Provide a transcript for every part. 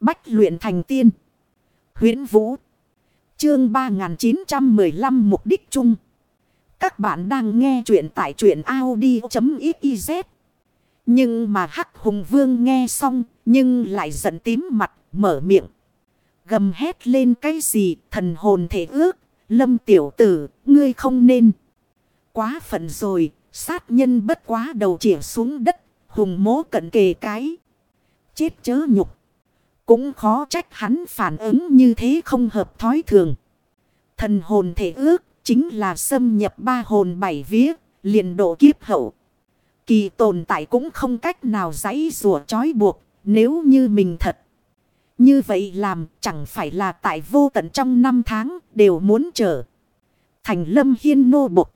Bách luyện thành tiên. huyễn Vũ. Chương 3915 Mục đích chung. Các bạn đang nghe truyện tại truyện Audi.xyz. Nhưng mà Hắc Hùng Vương nghe xong, nhưng lại giận tím mặt, mở miệng. Gầm hét lên cái gì, thần hồn thể ước. Lâm tiểu tử, ngươi không nên. Quá phận rồi, sát nhân bất quá đầu chỉa xuống đất. Hùng mố cận kề cái. Chết chớ nhục. Cũng khó trách hắn phản ứng như thế không hợp thói thường. Thần hồn thể ước chính là xâm nhập ba hồn bảy vía, liền độ kiếp hậu. Kỳ tồn tại cũng không cách nào giấy rùa trói buộc, nếu như mình thật. Như vậy làm chẳng phải là tại vô tận trong năm tháng đều muốn trở. Thành lâm hiên nô bộc.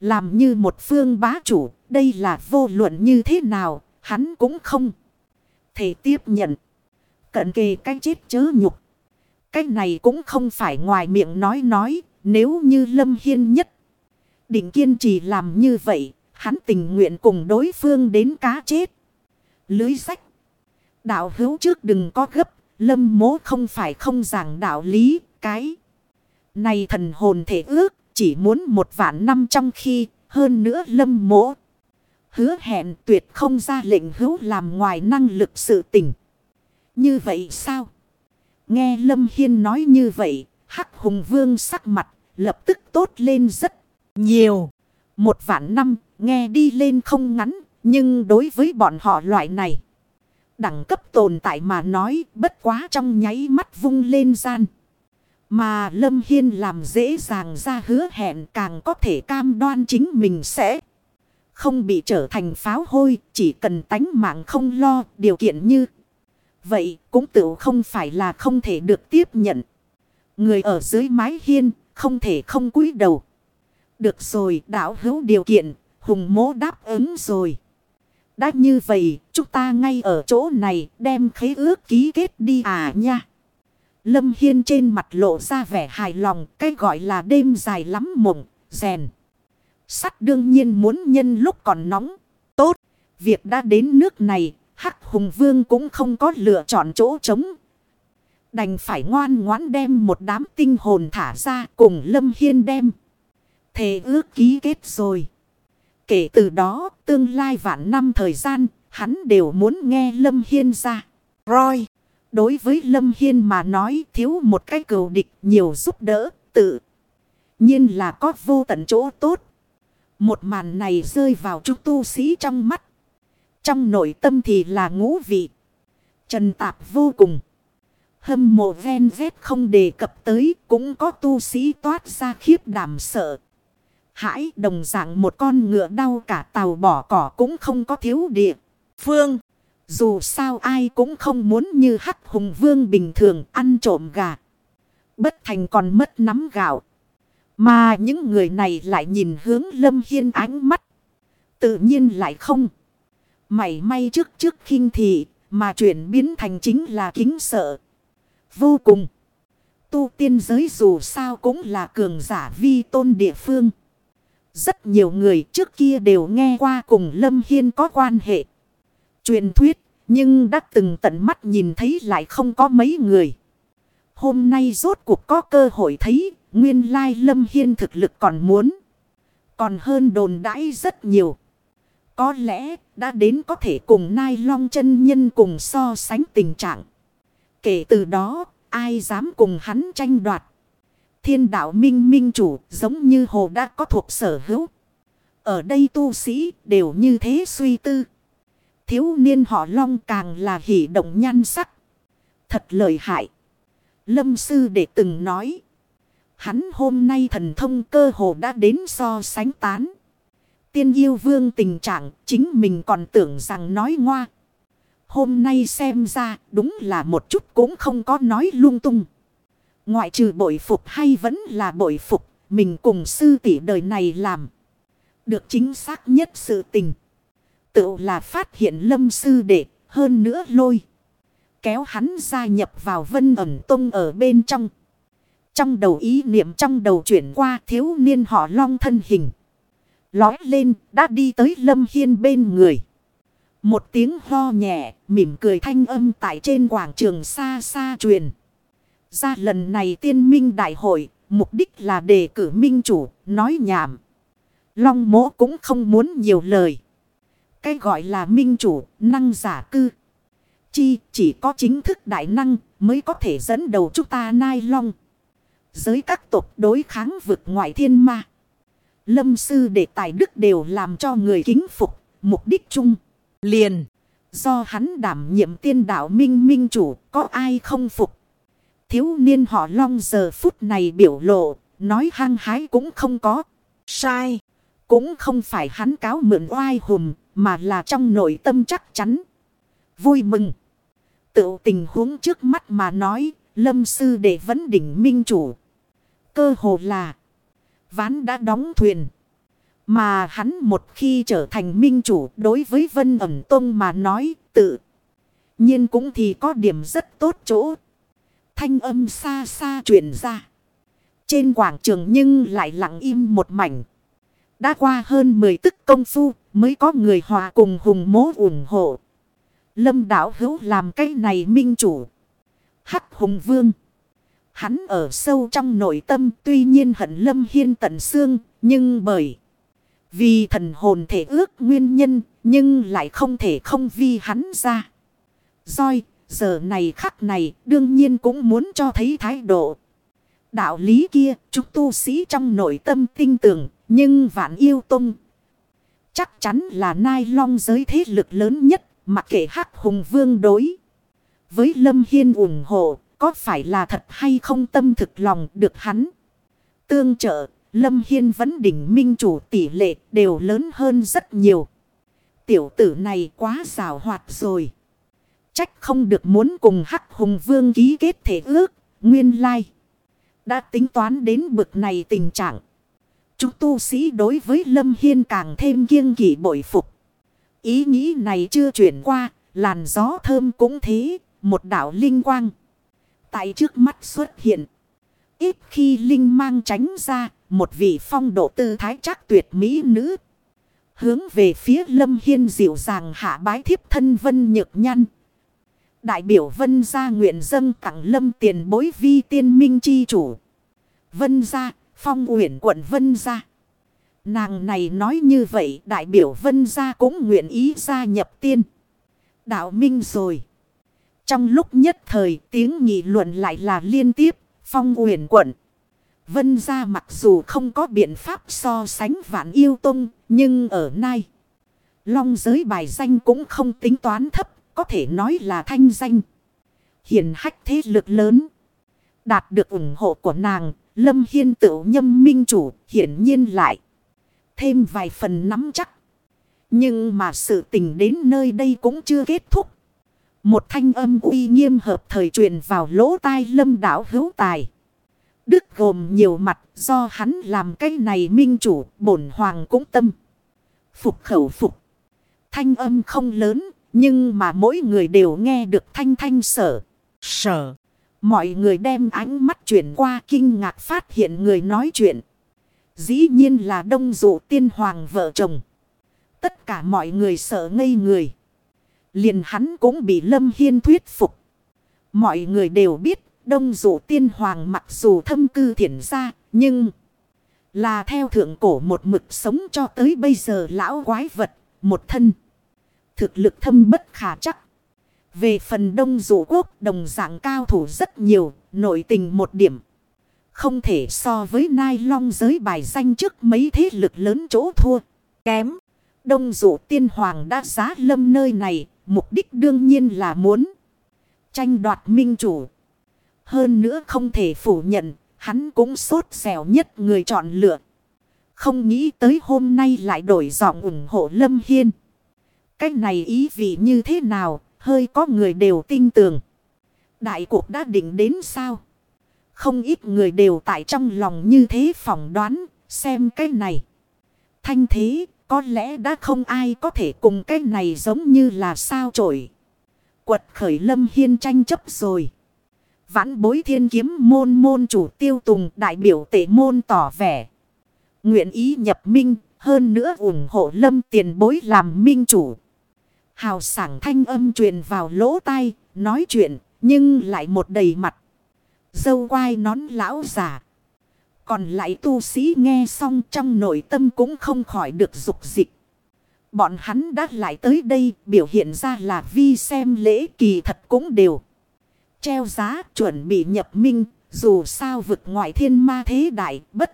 Làm như một phương bá chủ, đây là vô luận như thế nào, hắn cũng không thể tiếp nhận. Cận kề cái chết chớ nhục. Cái này cũng không phải ngoài miệng nói nói, nếu như Lâm Hiên nhất. Định kiên trì làm như vậy, hắn tình nguyện cùng đối phương đến cá chết. Lưới sách. Đạo hữu trước đừng có gấp, Lâm mố không phải không giảng đạo lý, cái. Này thần hồn thể ước, chỉ muốn một vạn năm trong khi, hơn nữa Lâm mố. Hứa hẹn tuyệt không ra lệnh hữu làm ngoài năng lực sự tỉnh. Như vậy sao? Nghe Lâm Hiên nói như vậy, Hắc Hùng Vương sắc mặt lập tức tốt lên rất nhiều. Một vạn năm, nghe đi lên không ngắn, nhưng đối với bọn họ loại này. Đẳng cấp tồn tại mà nói bất quá trong nháy mắt vung lên gian. Mà Lâm Hiên làm dễ dàng ra hứa hẹn càng có thể cam đoan chính mình sẽ không bị trở thành pháo hôi, chỉ cần tánh mạng không lo điều kiện như. Vậy cũng tự không phải là không thể được tiếp nhận. Người ở dưới mái hiên không thể không cúi đầu. Được rồi đảo hữu điều kiện, hùng mố đáp ứng rồi. Đã như vậy, chúng ta ngay ở chỗ này đem khế ước ký kết đi à nha. Lâm Hiên trên mặt lộ ra vẻ hài lòng, cái gọi là đêm dài lắm mộng, rèn. Sắt đương nhiên muốn nhân lúc còn nóng. Tốt, việc đã đến nước này, Hùng Vương cũng không có lựa chọn chỗ trống. Đành phải ngoan ngoãn đem một đám tinh hồn thả ra cùng Lâm Hiên đem. Thề ước ký kết rồi. Kể từ đó, tương lai vạn năm thời gian, hắn đều muốn nghe Lâm Hiên ra. Rồi, đối với Lâm Hiên mà nói thiếu một cái cầu địch nhiều giúp đỡ, tự nhiên là có vô tận chỗ tốt. Một màn này rơi vào chúng tu sĩ trong mắt. Trong nội tâm thì là ngũ vị. Trần tạp vô cùng. Hâm mộ ven vét không đề cập tới, cũng có tu sĩ toát ra khiếp đảm sợ. Hãi đồng dạng một con ngựa đau cả tàu bỏ cỏ cũng không có thiếu địa. Phương. Dù sao ai cũng không muốn như hắc hùng vương bình thường ăn trộm gà. Bất thành còn mất nắm gạo. Mà những người này lại nhìn hướng lâm hiên ánh mắt. Tự nhiên lại không. Mày may trước trước khinh thị. Mà chuyển biến thành chính là kính sợ. Vô cùng. Tu tiên giới dù sao cũng là cường giả vi tôn địa phương. Rất nhiều người trước kia đều nghe qua cùng Lâm Hiên có quan hệ. Truyền thuyết, nhưng đã từng tận mắt nhìn thấy lại không có mấy người. Hôm nay rốt cuộc có cơ hội thấy, nguyên lai Lâm Hiên thực lực còn muốn. Còn hơn đồn đãi rất nhiều. Có lẽ đã đến có thể cùng Nai Long chân nhân cùng so sánh tình trạng. Kể từ đó, ai dám cùng hắn tranh đoạt. Thiên đạo minh minh chủ giống như hồ đã có thuộc sở hữu. Ở đây tu sĩ đều như thế suy tư. Thiếu niên họ long càng là hỷ động nhan sắc. Thật lợi hại. Lâm sư để từng nói. Hắn hôm nay thần thông cơ hồ đã đến so sánh tán. Tiên yêu vương tình trạng chính mình còn tưởng rằng nói ngoa. Hôm nay xem ra đúng là một chút cũng không có nói lung tung. Ngoại trừ bội phục hay vẫn là bội phục, mình cùng sư tỷ đời này làm. Được chính xác nhất sự tình. Tự là phát hiện lâm sư đệ, hơn nữa lôi. Kéo hắn gia nhập vào vân ẩm tông ở bên trong. Trong đầu ý niệm trong đầu chuyển qua thiếu niên họ long thân hình. Lói lên đã đi tới lâm hiên bên người. Một tiếng ho nhẹ, mỉm cười thanh âm tại trên quảng trường xa xa truyền. Ra lần này tiên minh đại hội, mục đích là đề cử minh chủ, nói nhảm. Long mỗ cũng không muốn nhiều lời. Cái gọi là minh chủ, năng giả cư. Chi chỉ có chính thức đại năng mới có thể dẫn đầu chúng ta nai long. Giới các tộc đối kháng vực ngoại thiên ma. Lâm sư đệ tài đức đều làm cho người kính phục, mục đích chung. Liền, do hắn đảm nhiệm tiên đạo minh minh chủ, có ai không phục. Thiếu niên họ long giờ phút này biểu lộ, nói hăng hái cũng không có. Sai, cũng không phải hắn cáo mượn oai hùm, mà là trong nội tâm chắc chắn. Vui mừng. Tự tình huống trước mắt mà nói, lâm sư đệ vấn đỉnh minh chủ. Cơ hồ là, ván đã đóng thuyền. Mà hắn một khi trở thành minh chủ đối với Vân ẩm tông mà nói tự. nhiên cũng thì có điểm rất tốt chỗ. Thanh âm xa xa truyền ra. Trên quảng trường nhưng lại lặng im một mảnh. Đã qua hơn 10 tức công phu mới có người hòa cùng hùng mố ủng hộ. Lâm đảo hữu làm cái này minh chủ. Hắc hùng vương. Hắn ở sâu trong nội tâm tuy nhiên hận lâm hiên tận xương. Nhưng bởi vì thần hồn thể ước nguyên nhân, nhưng lại không thể không vi hắn ra. Rồi, giờ này khắc này, đương nhiên cũng muốn cho thấy thái độ. Đạo lý kia, chúng tu sĩ trong nội tâm tinh tưởng, nhưng vạn yêu tung. Chắc chắn là nai long giới thế lực lớn nhất, Mặc kệ hắc hùng vương đối. Với Lâm Hiên ủng hộ. Có phải là thật hay không tâm thực lòng được hắn. Tương trợ. Lâm Hiên vẫn đỉnh minh chủ tỷ lệ đều lớn hơn rất nhiều. Tiểu tử này quá rào hoạt rồi. Trách không được muốn cùng Hắc Hùng Vương ký kết thể ước. Nguyên lai. Đã tính toán đến bực này tình trạng. Chúng tu sĩ đối với Lâm Hiên càng thêm kiêng kỵ bội phục. Ý nghĩ này chưa chuyển qua, làn gió thơm cũng thế, một đảo linh quang. Tại trước mắt xuất hiện. Ít khi linh mang tránh ra, một vị phong độ tư thái chắc tuyệt mỹ nữ. Hướng về phía lâm hiên dịu dàng hạ bái thiếp thân vân nhược nhăn. Đại biểu vân gia nguyện dâng tặng lâm tiền bối vi tiên minh chi chủ. Vân gia, phong uyển quận vân gia. Nàng này nói như vậy đại biểu vân gia cũng nguyện ý gia nhập tiên. Đạo minh rồi. Trong lúc nhất thời tiếng nghị luận lại là liên tiếp, phong huyền quận. Vân gia mặc dù không có biện pháp so sánh vạn yêu tông, nhưng ở nay. Long giới bài danh cũng không tính toán thấp, có thể nói là thanh danh. Hiền hách thế lực lớn. Đạt được ủng hộ của nàng, Lâm Hiên tự nhâm minh chủ, hiển nhiên lại thêm vài phần nắm chắc. Nhưng mà sự tình đến nơi đây cũng chưa kết thúc. Một thanh âm uy nghiêm hợp thời truyền vào lỗ tai lâm đảo hữu tài. Đức gồm nhiều mặt, do hắn làm cái này minh chủ, bổn hoàng cũng tâm. Phục khẩu phục. Thanh âm không lớn, nhưng mà mỗi người đều nghe được thanh thanh sở. Sở. Mọi người đem ánh mắt chuyển qua kinh ngạc phát hiện người nói chuyện. Dĩ nhiên là đông dụ tiên hoàng vợ chồng. Tất cả mọi người sợ ngây người. Liền hắn cũng bị Lâm Hiên thuyết phục. Mọi người đều biết, đông dụ tiên hoàng mặc dù thâm cư thiển ra. Nhưng là theo thượng cổ một mực sống cho tới bây giờ lão quái vật. Một thân. Thực lực thâm bất khả chắc. Về phần đông dụ quốc, đồng dạng cao thủ rất nhiều. Nội tình một điểm. Không thể so với nai long giới bài danh trước mấy thế lực lớn chỗ thua. Kém. Đông dụ tiên hoàng đã giá lâm nơi này. Mục đích đương nhiên là muốn. Tranh đoạt minh chủ. Hơn nữa không thể phủ nhận. Hắn cũng sốt xẻo nhất người chọn lựa. Không nghĩ tới hôm nay lại đổi giọng ủng hộ Lâm Hiên. Cái này ý vị như thế nào? Hơi có người đều tin tưởng. Đại cuộc đã định đến sao? Không ít người đều tại trong lòng như thế phỏng đoán, xem cái này. Thanh thế, có lẽ đã không ai có thể cùng cái này giống như là sao trổi. Quật khởi lâm hiên tranh chấp rồi. Vãn bối thiên kiếm môn môn chủ tiêu tùng đại biểu tể môn tỏ vẻ. Nguyện ý nhập minh, hơn nữa ủng hộ lâm tiền bối làm minh chủ. Hào sảng thanh âm truyền vào lỗ tai, nói chuyện, nhưng lại một đầy mặt. Dâu quai nón lão giả. Còn lại tu sĩ nghe xong trong nội tâm cũng không khỏi được dục dịch. Bọn hắn đã lại tới đây biểu hiện ra là vi xem lễ kỳ thật cũng đều. Treo giá chuẩn bị nhập minh, dù sao vực ngoại thiên ma thế đại bất.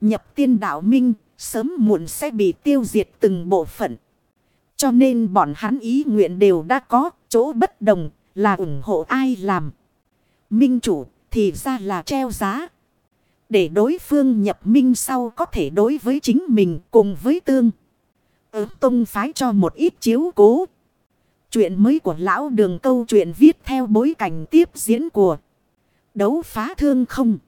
Nhập tiên đạo minh, sớm muộn sẽ bị tiêu diệt từng bộ phận. Cho nên bọn hắn ý nguyện đều đã có, chỗ bất đồng là ủng hộ ai làm. Minh chủ thì ra là treo giá. Để đối phương nhập minh sau có thể đối với chính mình cùng với tương. Ước tông phái cho một ít chiếu cố. Chuyện mới của lão đường câu chuyện viết theo bối cảnh tiếp diễn của đấu phá thương không.